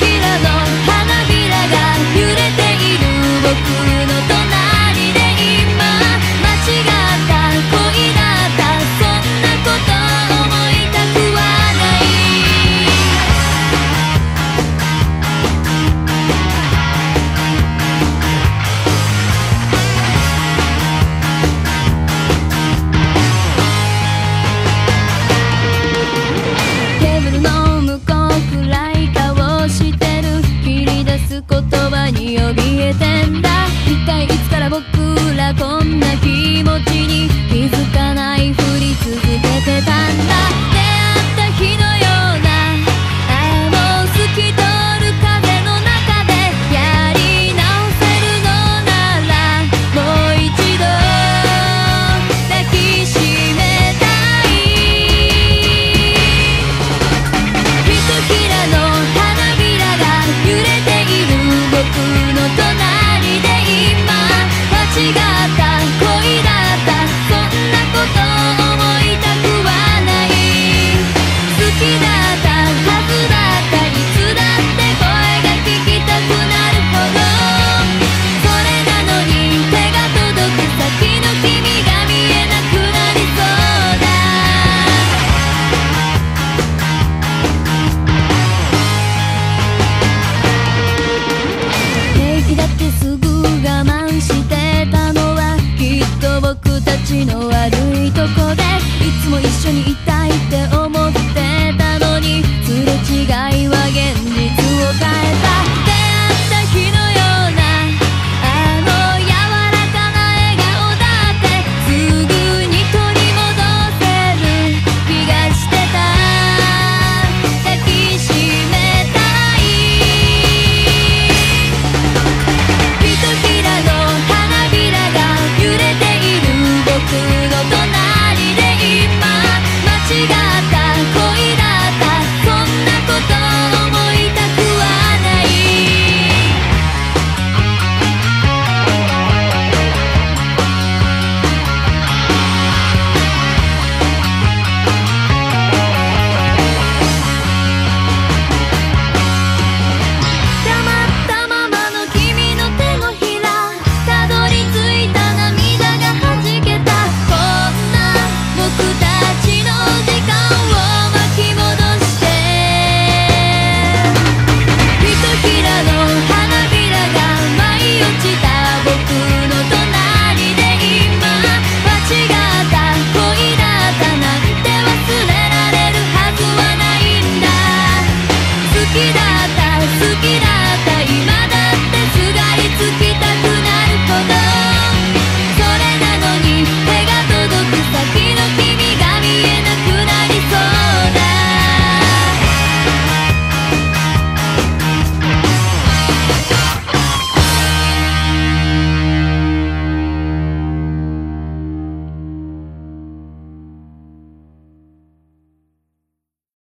ひらの花びらが揺れている僕に怯えてんだ。一体いつから僕らこんな気持ちに気づかないふり続け